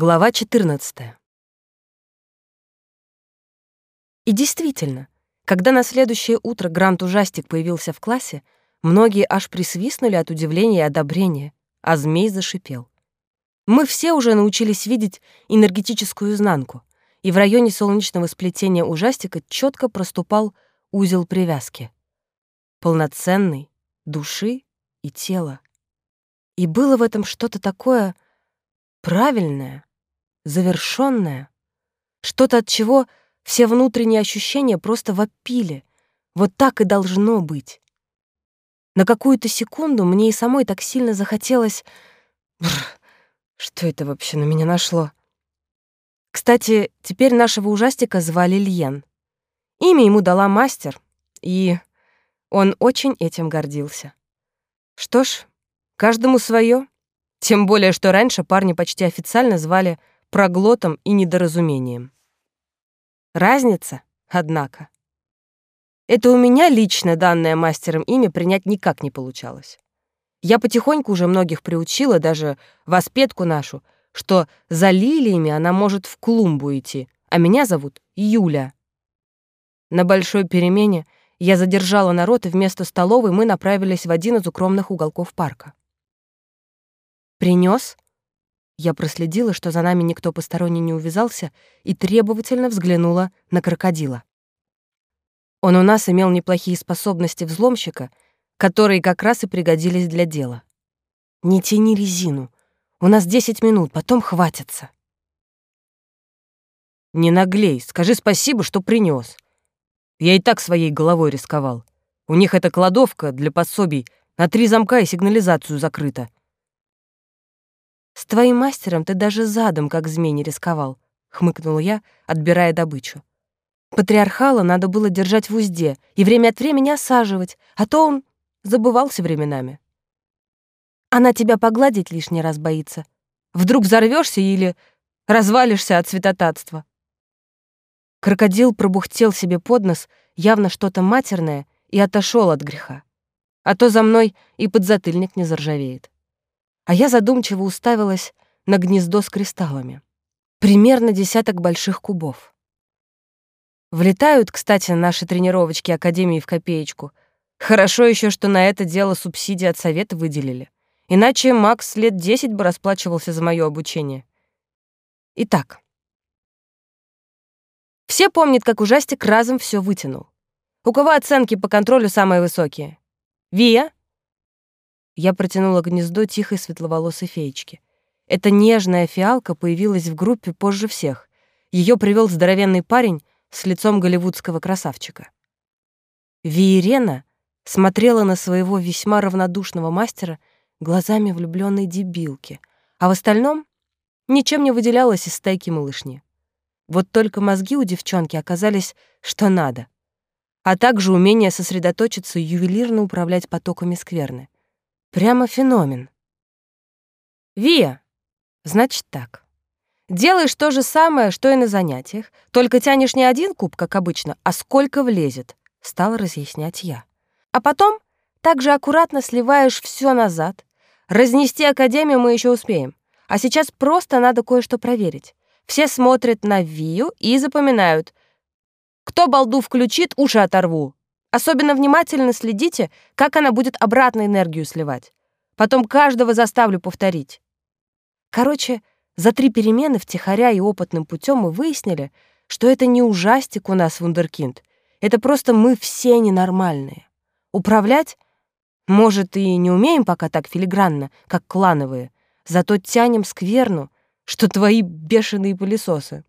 Глава 14. И действительно, когда на следующее утро Грант Ужастик появился в классе, многие аж присвистнули от удивления и одобрения, а змей зашипел. Мы все уже научились видеть энергетическую изнанку, и в районе солнечного сплетения ужастика четко проступал узел привязки. Полноценный, души и тела. И было в этом что-то такое правильное, завершенное, что-то, от чего все внутренние ощущения просто вопили. Вот так и должно быть. На какую-то секунду мне и самой так сильно захотелось... Бррр, что это вообще на меня нашло? Кстати, теперь нашего ужастика звали Льен. Имя ему дала мастер, и он очень этим гордился. Что ж, каждому свое. Тем более, что раньше парни почти официально звали проглотом и недоразумением. Разница, однако. Это у меня лично данное мастером имя принять никак не получалось. Я потихоньку уже многих приучила, даже воспетку нашу, что за лилиями она может в клумбу идти, а меня зовут Юля. На большой перемене я задержала народ, и вместо столовой мы направились в один из укромных уголков парка. Принес? Я проследила, что за нами никто посторонний не увязался, и требовательно взглянула на крокодила. Он у нас имел неплохие способности взломщика, которые как раз и пригодились для дела. «Не тяни резину. У нас десять минут, потом хватится». «Не наглей, скажи спасибо, что принес. Я и так своей головой рисковал. У них эта кладовка для пособий на три замка и сигнализацию закрыта. «С твоим мастером ты даже задом, как змей, не рисковал», — хмыкнула я, отбирая добычу. «Патриархала надо было держать в узде и время от времени осаживать, а то он забывался временами. Она тебя погладить лишний раз боится. Вдруг взорвешься или развалишься от святотатства». Крокодил пробухтел себе под нос явно что-то матерное и отошел от греха. А то за мной и подзатыльник не заржавеет а я задумчиво уставилась на гнездо с кристаллами. Примерно десяток больших кубов. Влетают, кстати, наши тренировочки Академии в копеечку. Хорошо еще, что на это дело субсидии от совета выделили. Иначе Макс лет десять бы расплачивался за мое обучение. Итак. Все помнят, как ужастик разом все вытянул. У кого оценки по контролю самые высокие? Вия? Я протянула гнездо тихой светловолосой феечки. Эта нежная фиалка появилась в группе позже всех. Ее привел здоровенный парень с лицом голливудского красавчика. Виерена смотрела на своего весьма равнодушного мастера глазами влюбленной дебилки, а в остальном ничем не выделялась из стайки малышни. Вот только мозги у девчонки оказались что надо, а также умение сосредоточиться и ювелирно управлять потоками скверны. Прямо феномен. Вия, значит так. Делаешь то же самое, что и на занятиях, только тянешь не один куб, как обычно, а сколько влезет, стала разъяснять я. А потом также аккуратно сливаешь все назад. Разнести академию мы еще успеем. А сейчас просто надо кое-что проверить. Все смотрят на Вию и запоминают. Кто балду включит, уши оторву. Особенно внимательно следите, как она будет обратно энергию сливать. Потом каждого заставлю повторить. Короче, за три перемены втихаря и опытным путем мы выяснили, что это не ужастик у нас вундеркинд. Это просто мы все ненормальные. Управлять, может, и не умеем пока так филигранно, как клановые, зато тянем скверну, что твои бешеные пылесосы.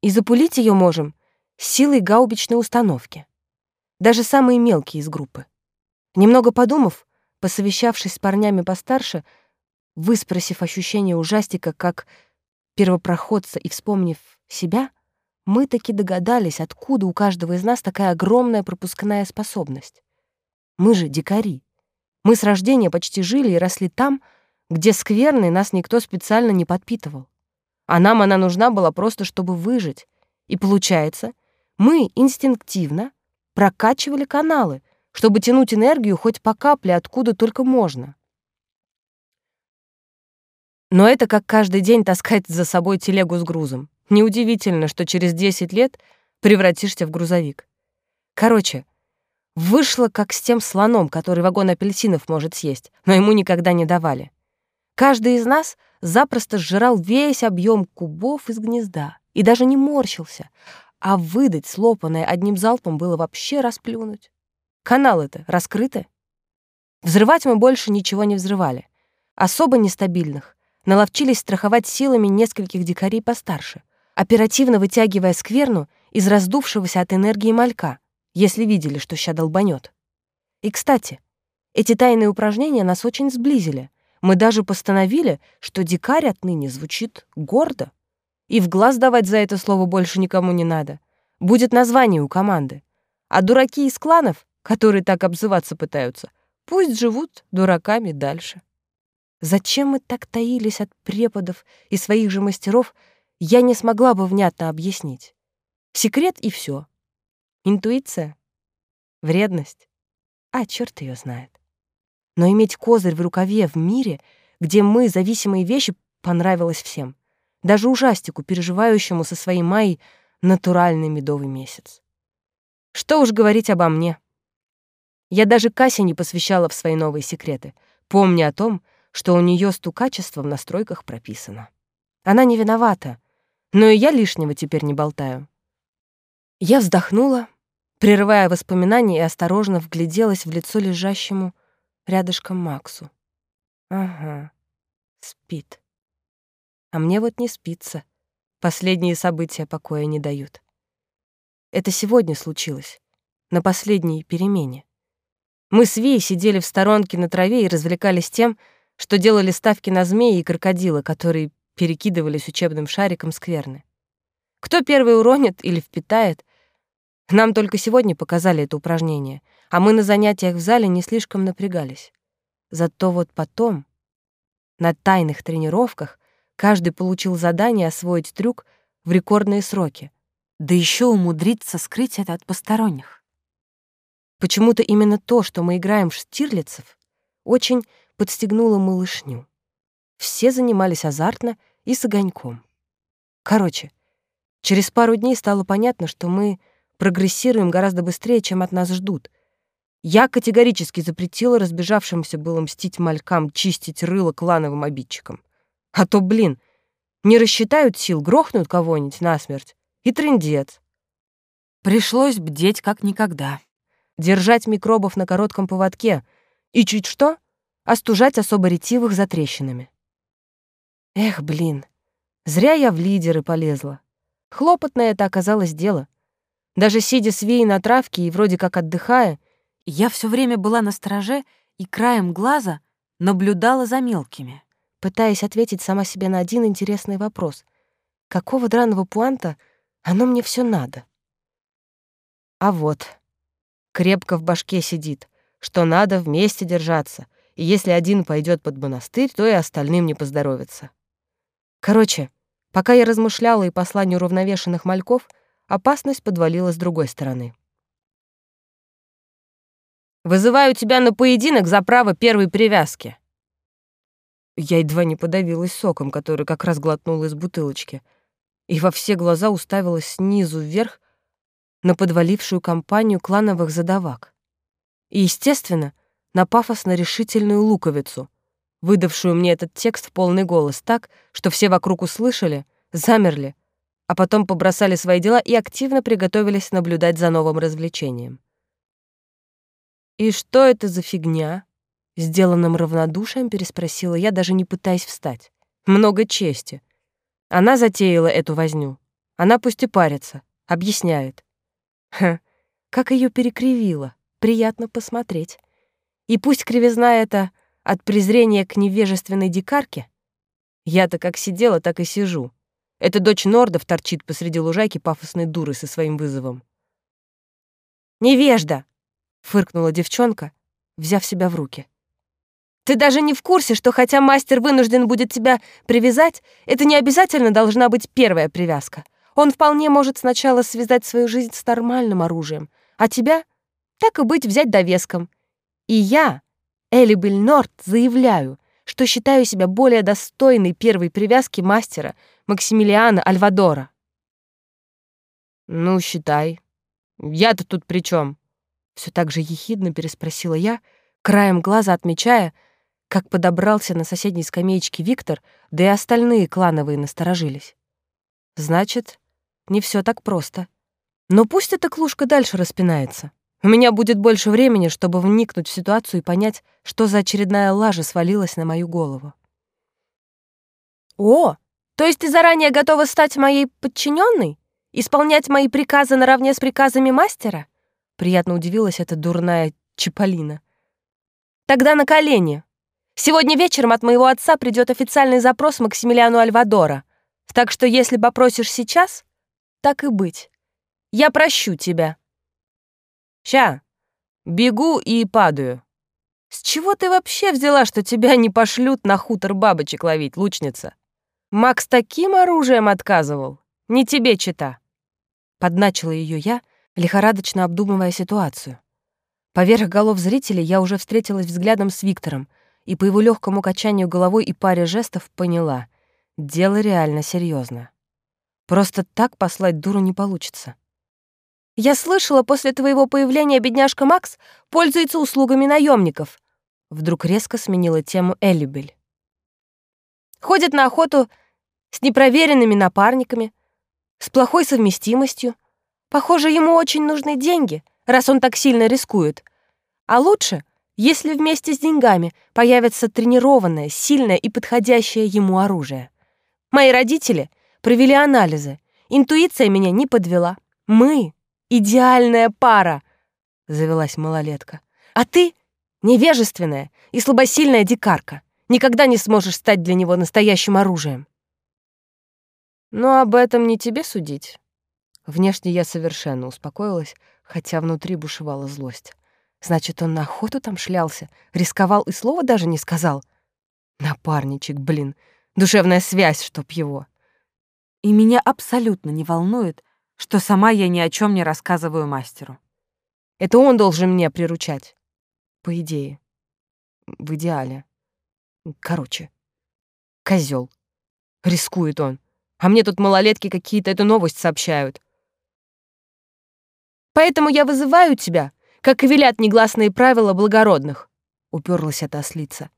И запулить ее можем силой гаубичной установки даже самые мелкие из группы. Немного подумав, посовещавшись с парнями постарше, выспросив ощущение ужастика как первопроходца и вспомнив себя, мы таки догадались, откуда у каждого из нас такая огромная пропускная способность. Мы же дикари. Мы с рождения почти жили и росли там, где скверный нас никто специально не подпитывал. А нам она нужна была просто, чтобы выжить. И получается, мы инстинктивно прокачивали каналы, чтобы тянуть энергию хоть по капле откуда только можно. Но это как каждый день таскать за собой телегу с грузом. Неудивительно, что через 10 лет превратишься в грузовик. Короче, вышло как с тем слоном, который вагон апельсинов может съесть, но ему никогда не давали. Каждый из нас запросто сжирал весь объем кубов из гнезда и даже не морщился, а выдать слопанное одним залпом было вообще расплюнуть. Каналы-то раскрыты. Взрывать мы больше ничего не взрывали. Особо нестабильных наловчились страховать силами нескольких дикарей постарше, оперативно вытягивая скверну из раздувшегося от энергии малька, если видели, что ща долбанет. И, кстати, эти тайные упражнения нас очень сблизили. Мы даже постановили, что дикарь отныне звучит гордо. И в глаз давать за это слово больше никому не надо. Будет название у команды. А дураки из кланов, которые так обзываться пытаются, пусть живут дураками дальше. Зачем мы так таились от преподов и своих же мастеров, я не смогла бы внятно объяснить. Секрет и все. Интуиция? Вредность? А, черт ее знает. Но иметь козырь в рукаве в мире, где мы, зависимые вещи, понравилось всем. Даже ужастику, переживающему со своей Майей натуральный медовый месяц. Что уж говорить обо мне. Я даже Кассе не посвящала в свои новые секреты, помня о том, что у нее стукачество в настройках прописано. Она не виновата, но и я лишнего теперь не болтаю. Я вздохнула, прерывая воспоминания, и осторожно вгляделась в лицо лежащему рядышком Максу. Ага, спит. А мне вот не спится. Последние события покоя не дают. Это сегодня случилось, на последней перемене. Мы с Вией сидели в сторонке на траве и развлекались тем, что делали ставки на змеи и крокодила, которые перекидывались учебным шариком скверны. Кто первый уронит или впитает, нам только сегодня показали это упражнение, а мы на занятиях в зале не слишком напрягались. Зато вот потом, на тайных тренировках, каждый получил задание освоить трюк в рекордные сроки, да еще умудриться скрыть это от посторонних. Почему-то именно то, что мы играем в штирлицев, очень подстегнуло малышню. Все занимались азартно и с огоньком. Короче, через пару дней стало понятно, что мы прогрессируем гораздо быстрее, чем от нас ждут. Я категорически запретила разбежавшимся было мстить малькам чистить рыло клановым обидчикам. А то, блин, не рассчитают сил, грохнут кого-нибудь насмерть. И трындец. Пришлось бдеть как никогда. Держать микробов на коротком поводке. И чуть что, остужать особо ретивых затрещинами. Эх, блин, зря я в лидеры полезла. Хлопотное это оказалось дело. Даже сидя с Вией на травке и вроде как отдыхая, я все время была на стороже и краем глаза наблюдала за мелкими, пытаясь ответить сама себе на один интересный вопрос. Какого драного пуанта оно мне все надо? А вот, крепко в башке сидит, что надо вместе держаться, и если один пойдет под монастырь, то и остальным не поздоровится. Короче, пока я размышляла и посла неуравновешенных мальков — опасность подвалила с другой стороны. «Вызываю тебя на поединок за право первой привязки». Я едва не подавилась соком, который как раз глотнула из бутылочки, и во все глаза уставилась снизу вверх на подвалившую компанию клановых задавак. И, естественно, на пафосно-решительную луковицу, выдавшую мне этот текст в полный голос так, что все вокруг услышали, замерли, а потом побросали свои дела и активно приготовились наблюдать за новым развлечением. «И что это за фигня?» Сделанным равнодушием переспросила я, даже не пытаясь встать. «Много чести. Она затеяла эту возню. Она пусть и парится, объясняет. Ха, как ее перекривило. Приятно посмотреть. И пусть кривизна это от презрения к невежественной дикарке. Я-то как сидела, так и сижу. Эта дочь Нордов торчит посреди лужайки пафосной дуры со своим вызовом. «Невежда!» — фыркнула девчонка, взяв себя в руки. «Ты даже не в курсе, что хотя мастер вынужден будет тебя привязать, это не обязательно должна быть первая привязка. Он вполне может сначала связать свою жизнь с нормальным оружием, а тебя, так и быть, взять довеском. И я, Элибель Норд, заявляю, что считаю себя более достойной первой привязки мастера Максимилиана Альвадора. Ну, считай. Я-то тут при чем? Все так же ехидно переспросила я, краем глаза отмечая, как подобрался на соседней скамеечке Виктор, да и остальные клановые насторожились. Значит, не все так просто. Но пусть эта клушка дальше распинается. У меня будет больше времени, чтобы вникнуть в ситуацию и понять, что за очередная лажа свалилась на мою голову. «О, то есть ты заранее готова стать моей подчиненной? Исполнять мои приказы наравне с приказами мастера?» Приятно удивилась эта дурная Чиполлина. «Тогда на колени. Сегодня вечером от моего отца придет официальный запрос Максимилиану Альвадора. Так что если попросишь сейчас, так и быть. Я прощу тебя». «Ща, бегу и падаю». «С чего ты вообще взяла, что тебя не пошлют на хутор бабочек ловить, лучница? Макс таким оружием отказывал. Не тебе чита». Подначила ее я, лихорадочно обдумывая ситуацию. Поверх голов зрителей я уже встретилась взглядом с Виктором и по его легкому качанию головой и паре жестов поняла — дело реально серьезно. Просто так послать дуру не получится. «Я слышала, после твоего появления бедняжка Макс пользуется услугами наемников. Вдруг резко сменила тему Элибель. «Ходит на охоту с непроверенными напарниками, с плохой совместимостью. Похоже, ему очень нужны деньги, раз он так сильно рискует. А лучше, если вместе с деньгами появится тренированное, сильное и подходящее ему оружие. Мои родители провели анализы. Интуиция меня не подвела. Мы — идеальная пара, — завелась малолетка. А ты — невежественная и слабосильная дикарка. Никогда не сможешь стать для него настоящим оружием. Но об этом не тебе судить. Внешне я совершенно успокоилась, хотя внутри бушевала злость. Значит, он на охоту там шлялся, рисковал и слова даже не сказал. Напарничек, блин, душевная связь, чтоб его. И меня абсолютно не волнует, что сама я ни о чем не рассказываю мастеру. Это он должен мне приручать. По идее. В идеале. Короче. Козел. Рискует он. А мне тут малолетки какие-то эту новость сообщают. Поэтому я вызываю тебя, как и велят негласные правила благородных», — уперлась эта ослица.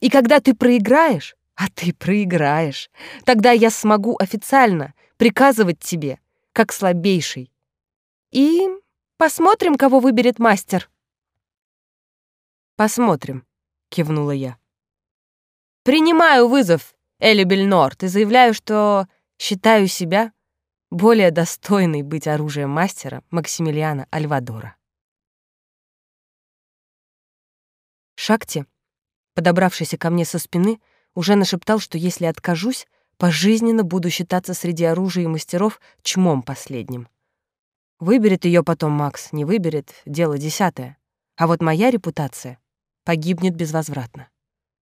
«И когда ты проиграешь, а ты проиграешь, тогда я смогу официально приказывать тебе, как слабейший. И посмотрим, кого выберет мастер». «Посмотрим», — кивнула я. «Принимаю вызов, Элибель Норт, и заявляю, что считаю себя более достойный быть оружием мастера Максимилиана Альвадора. Шакти, подобравшийся ко мне со спины, уже нашептал, что если откажусь, пожизненно буду считаться среди оружия и мастеров чмом последним. Выберет ее потом Макс, не выберет — дело десятое. А вот моя репутация погибнет безвозвратно.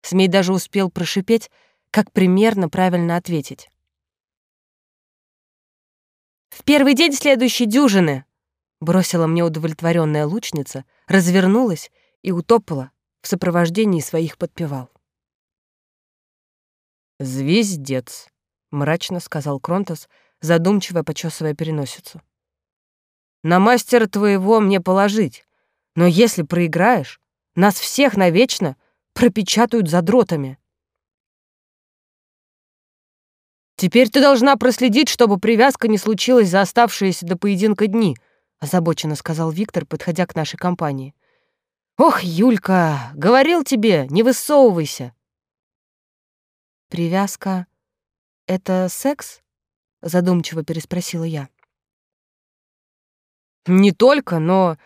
Смей даже успел прошипеть, как примерно правильно ответить. «В первый день следующей дюжины!» Бросила мне удовлетворенная лучница, развернулась и утопала в сопровождении своих подпевал. «Звездец», — мрачно сказал Кронтос, задумчиво почесывая переносицу. «На мастера твоего мне положить, но если проиграешь, нас всех навечно пропечатают задротами». «Теперь ты должна проследить, чтобы привязка не случилась за оставшиеся до поединка дни», озабоченно сказал Виктор, подходя к нашей компании. «Ох, Юлька, говорил тебе, не высовывайся!» «Привязка — это секс?» — задумчиво переспросила я. «Не только, но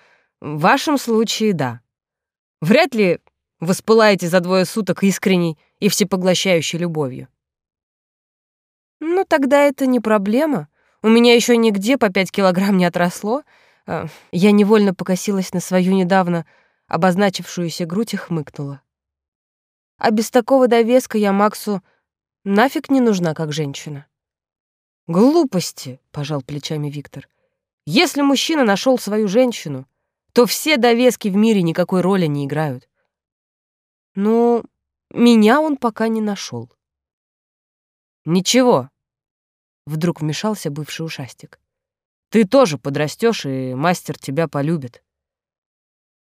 в вашем случае — да. Вряд ли воспылаете за двое суток искренней и всепоглощающей любовью. Ну, тогда это не проблема. У меня еще нигде по пять килограмм не отросло. А, я невольно покосилась на свою недавно обозначившуюся грудь и хмыкнула. А без такого довеска я Максу нафиг не нужна как женщина. Глупости, пожал плечами Виктор. Если мужчина нашел свою женщину, то все довески в мире никакой роли не играют. Ну, меня он пока не нашел. «Ничего», — вдруг вмешался бывший ушастик. «Ты тоже подрастешь, и мастер тебя полюбит».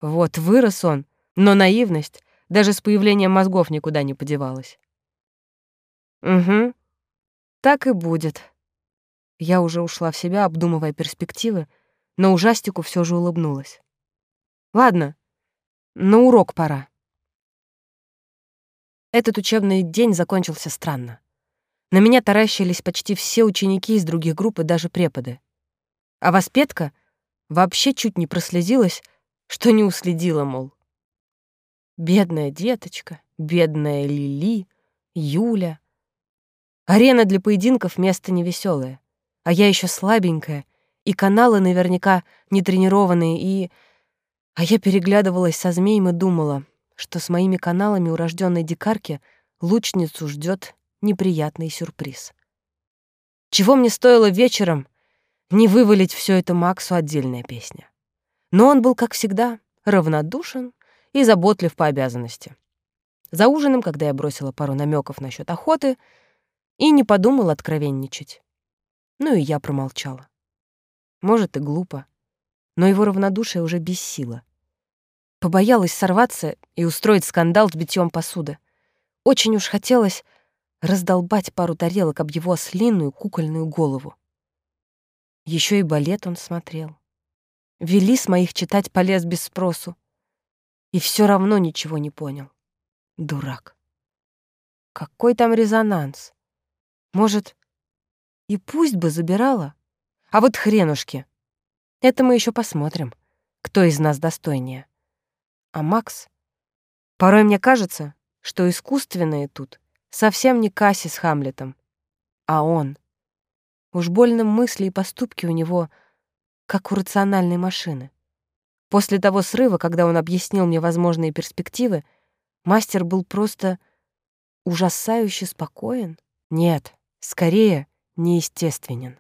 Вот вырос он, но наивность даже с появлением мозгов никуда не подевалась. Угу, так и будет. Я уже ушла в себя, обдумывая перспективы, но ужастику все же улыбнулась. Ладно, на урок пора. Этот учебный день закончился странно. На меня таращились почти все ученики из других групп и даже преподы. А воспетка вообще чуть не прослезилась, что не уследила, мол. Бедная деточка, бедная Лили, Юля. Арена для поединков — место невеселое, а я еще слабенькая, и каналы наверняка нетренированные, и... А я переглядывалась со змеем и думала, что с моими каналами урожденной дикарки лучницу ждет неприятный сюрприз. Чего мне стоило вечером не вывалить все это Максу отдельная песня. Но он был, как всегда, равнодушен и заботлив по обязанности. За ужином, когда я бросила пару намеков насчет охоты, и не подумал откровенничать. Ну и я промолчала. Может, и глупо, но его равнодушие уже бессило. Побоялась сорваться и устроить скандал с битьем посуды. Очень уж хотелось раздолбать пару тарелок об его ослиную кукольную голову. Еще и балет он смотрел. Вели с моих читать полез без спросу. И все равно ничего не понял. Дурак. Какой там резонанс? Может, и пусть бы забирала? А вот хренушки. Это мы еще посмотрим, кто из нас достойнее. А Макс? Порой мне кажется, что искусственные тут совсем не Касси с Хамлетом, а он. Уж больно мысли и поступки у него — как у рациональной машины. После того срыва, когда он объяснил мне возможные перспективы, мастер был просто ужасающе спокоен. Нет, скорее, неестественен.